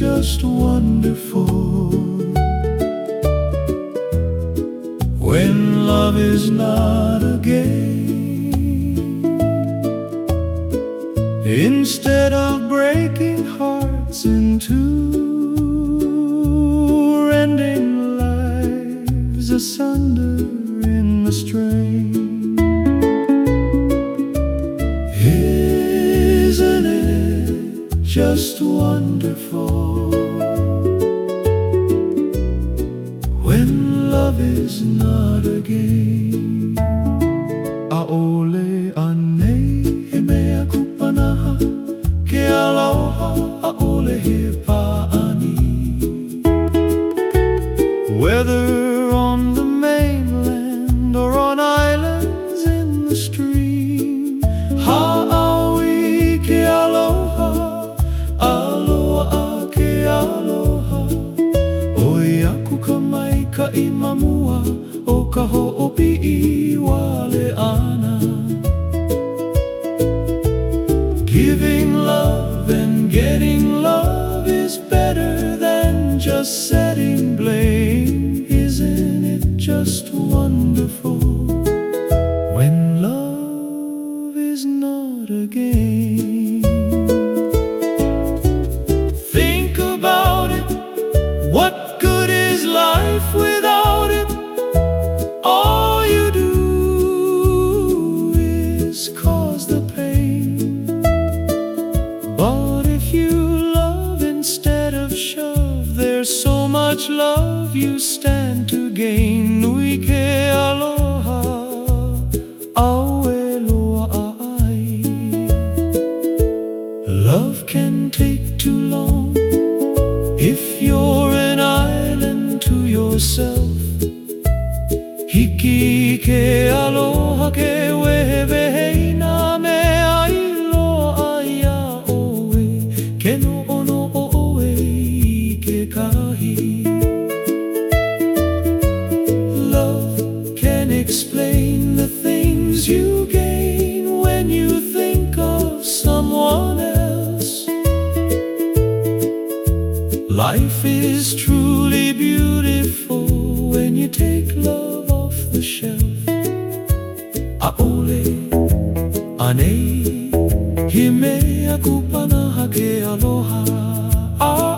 just wonderful. When love is not a game, instead of breaking hearts in two, rending lives asunder in the strain. Isn't it just wonderful when love is not a game? Aole ane he mea kupanaha ke aloha aole he paani. Whether imamua o ka ho'opi i wale ana. Giving love and getting love is better than just setting blame. Isn't it just wonderful when love is not a game? Much love you stand to gain. Nui ke aloha, aue loa ai. Love can take too long if you're an island to yourself. Hiki ke aloha ke wehe Life is truly beautiful when you take love off the shelf. Aole, ane, hime akupana hake aloha.